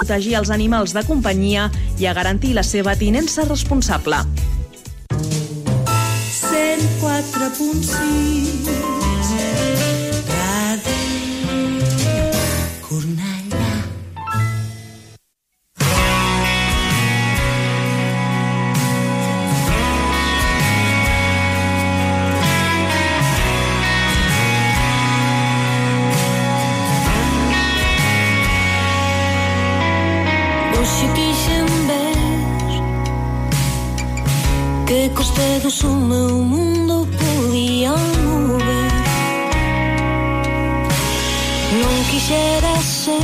protegir els animals de companyia i a garantir la seva tinença responsable. 104.6 juntos o meu mundo podía mover Non quixera ser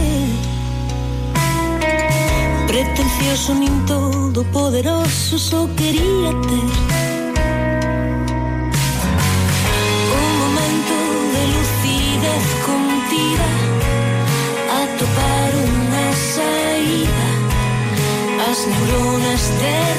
pretencioso nin todo poderoso, só quería ter un momento de lucidez contida a topar unha saída as neuronas de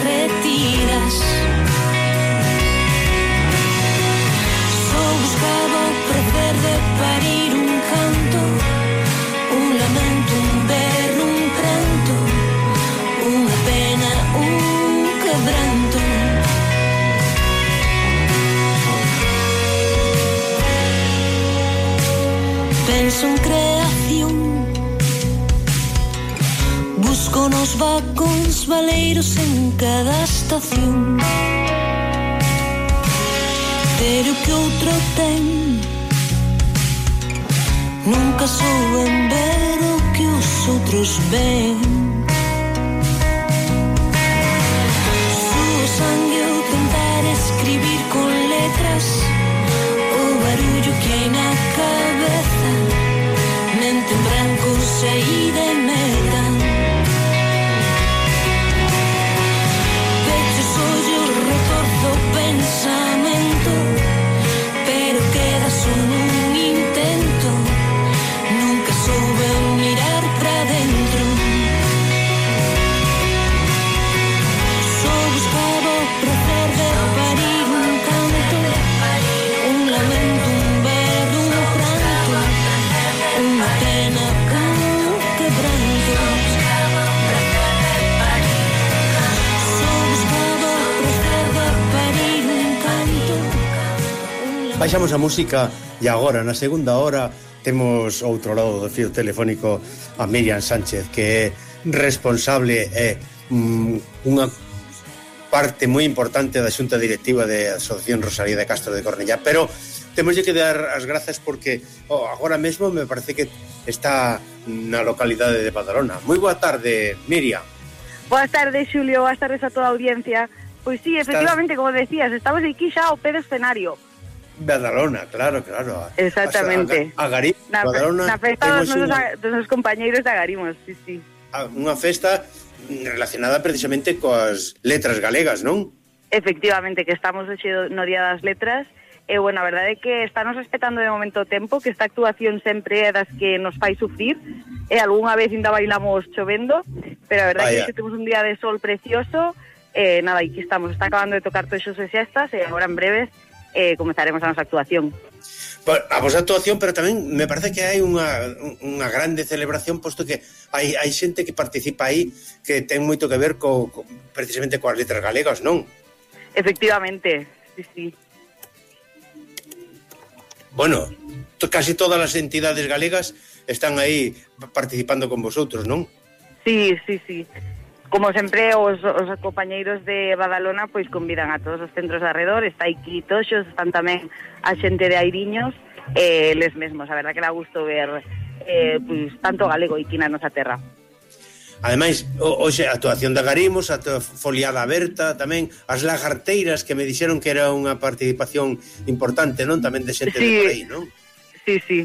son creación. Busco nos vacóns valeiros en cada estación. Pero que outro ten Nunca souben ver o que os outros ven. Suo sangue o tentar escribir con letras. tu branco saí de Baixamos a música e agora, na segunda hora, temos outro lado do fio telefónico a Miriam Sánchez, que é responsable e mm, unha parte moi importante da xunta directiva da Asociación Rosalía de Castro de Cornellá, pero temos que dar as grazas porque oh, agora mesmo me parece que está na localidade de Badalona. Moi boa tarde, Miriam. Boas tardes, Xulio, boas tardes a toda a audiencia. Pois sí, efectivamente, Estás... como decías, estamos aquí xa ao pé do escenario. Badalona, claro, claro. Exactamente. A, a, a Garimo, na, Badalona, na festa dos nosos, un... dos nosos compañeiros de Agarimos, sí, sí. Ah, unha festa relacionada precisamente coas letras galegas, non? Efectivamente, que estamos hoxe no Día das Letras E, bueno, a verdade é que estamos respetando de momento o tempo, que esta actuación sempre é das que nos fai sufrir. E algunha vez ainda bailamos chovendo, pero a verdade é que temos un día de sol precioso. E, nada, aquí estamos. Está acabando de tocar todos os xestas e agora en breves eh, comezaremos a nosa actuación. A vosa actuación, pero tamén me parece que hai unha, unha grande celebración posto que hai, hai xente que participa aí que ten moito que ver co, co, precisamente coas letras galegas, non? Efectivamente, sí, sí. Bueno, to, casi todas as entidades galegas están aí participando con vosotros, non? Sí, sí, sí. Como sempre, os, os compañeiros de Badalona pois convidan a todos os centros de arredor, está aquí Toxos, están tamén a xente de Airiños, eh, les mesmos, a verdad que dá gusto ver eh, pois, tanto galego e quina nosa terra. Ademais, hoxe a actuación da Garimos, a foliada aberta tamén, as lagarteiras que me dixeron que era unha participación importante, non? Tamén de xente sí. de por aí, non? Sí, sí.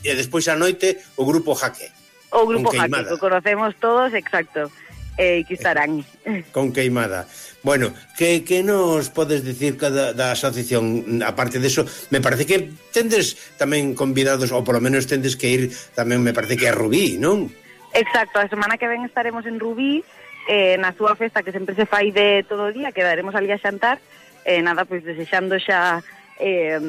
E despois a noite o grupo Jaque. O grupo Jaque, que conocemos todos, exacto eh, que estarán. Con queimada. Bueno, que, que nos podes dicir da, da asociación? Aparte de eso, me parece que tendes tamén convidados, ou polo menos tendes que ir tamén, me parece que a Rubí, non? Exacto, a semana que ven estaremos en Rubí, eh, na súa festa que sempre se fai de todo o día, quedaremos ali a xantar, eh, nada, pois desexando xa eh,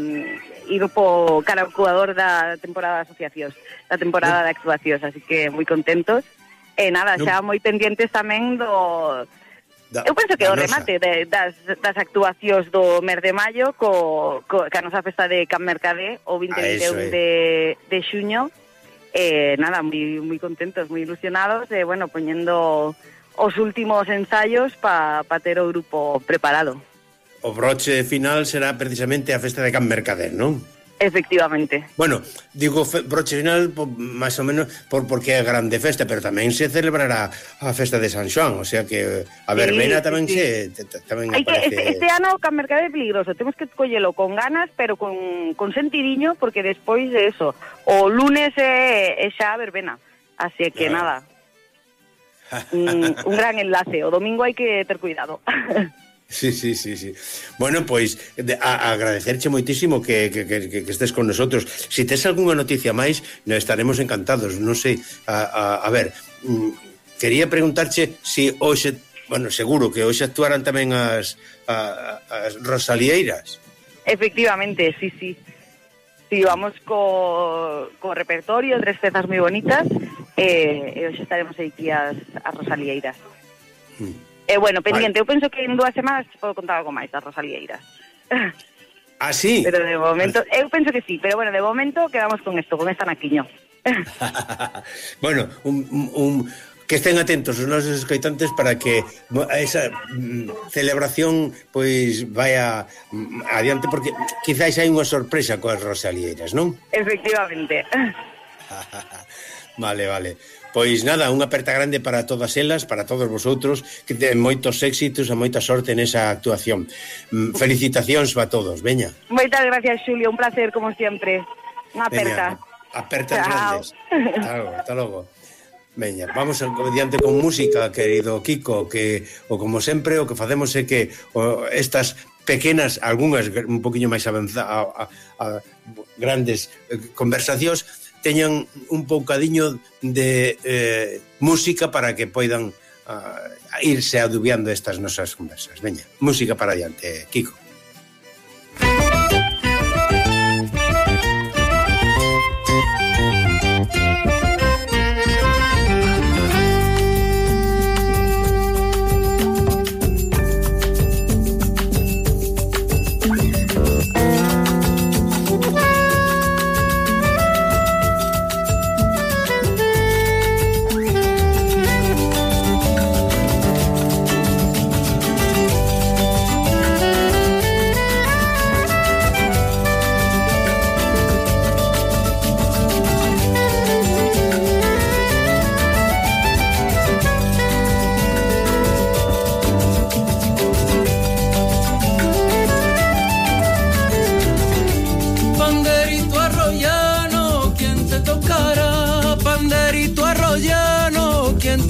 ir po cara ao da temporada de asociacións, da temporada de actuacións, así que moi contentos. E nada, xa no. moi pendientes tamén do da, Eu penso que o remate de, das, das actuacións do mes de maio co, co, que a nosa festa de Can Mercadé o 20 de, ah, de, de xuño eh, nada, moi, moi contentos, moi ilusionados e, eh, bueno, poñendo os últimos ensaios para pa ter o grupo preparado. O broche final será precisamente a festa de Can Mercader, non? Efectivamente. Bueno, digo broche final máis ou menos por porque é grande festa, pero tamén se celebrará a festa de San Xoán, o sea que a verbena sí, tamén sí. se tamén Hay aparece... que, este, este ano o mercado é peligroso, temos que collelo con ganas, pero con, con sentidiño, porque despois de eso, o lunes é, é xa a verbena, así que ah. nada, un, un gran enlace, o domingo hai que ter cuidado. Sí, sí, sí, sí. Bueno, pois de, a, agradecerche moitísimo que, que, que, que estés con nosotros. Se si tes algunha noticia máis, estaremos encantados. Non sei, a, a, a ver, mm, quería preguntarche se si hoxe, bueno, seguro que hoxe actuaran tamén as, a, as Rosalieiras. Efectivamente, sí, sí. Sí, vamos co, co repertorio, tres pezas moi bonitas, e, eh, e hoxe estaremos aquí as, as Rosalieiras. Mm. E bueno, pendiente, vale. eu penso que en dúas semanas podo contar algo máis das Rosalieiras. Ah, sí? Pero de momento, eu penso que sí, pero bueno, de momento quedamos con esto, con esta naquiño. bueno, un, un, que estén atentos os nosos escoitantes para que esa mm, celebración pois vaya mm, adiante porque quizáis hai unha sorpresa coas Rosalieiras, non? Efectivamente. vale, vale. Pois nada, unha aperta grande para todas elas, para todos vosotros, que ten moitos éxitos e moita sorte nesa actuación. Mm, felicitacións para todos, veña. Moitas gracias, Xulio, un placer como sempre. Unha aperta. Veña, apertas Chao. grandes. Hasta logo, hasta logo. Veña, vamos diante con música, querido Kiko, que o como sempre o que facemos é que o, estas pequenas, algunhas un poquinho máis avanzadas, grandes eh, conversacións teñan un poucadiño de eh, música para que poidan uh, irse adubiando estas nosas conversas. Veña, música para adiante, Kiko.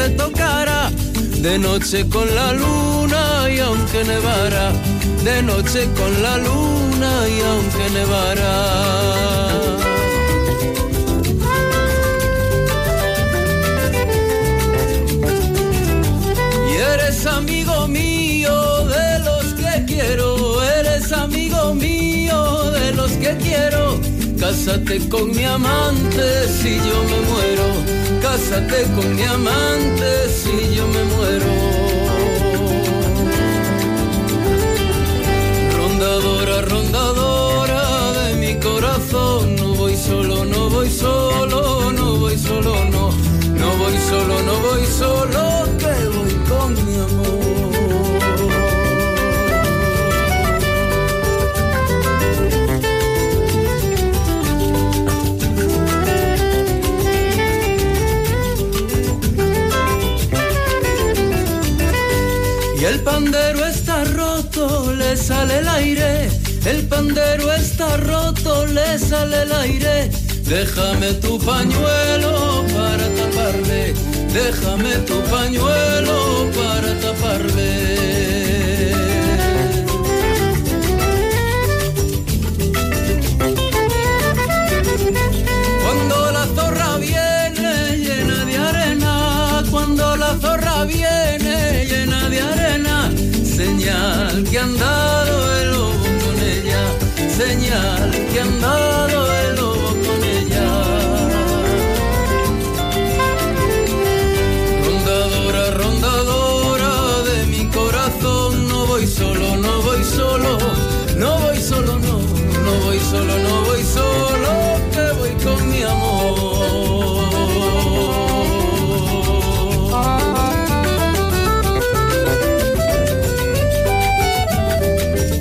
te tocara, de noche con la luna y aunque nevara, de noche con la luna y aunque nevara. Cásate con mi amante si yo me muero, cásate con mi amante si yo me muero. sale el aire, el pandero está roto, le sale el aire. Déjame tu pañuelo para taparle, déjame tu pañuelo para taparle. que han dado el lobo con ella. Rondadora, rondadora de mi corazón, no voy solo, no voy solo, no voy solo, no, no voy solo, no voy solo.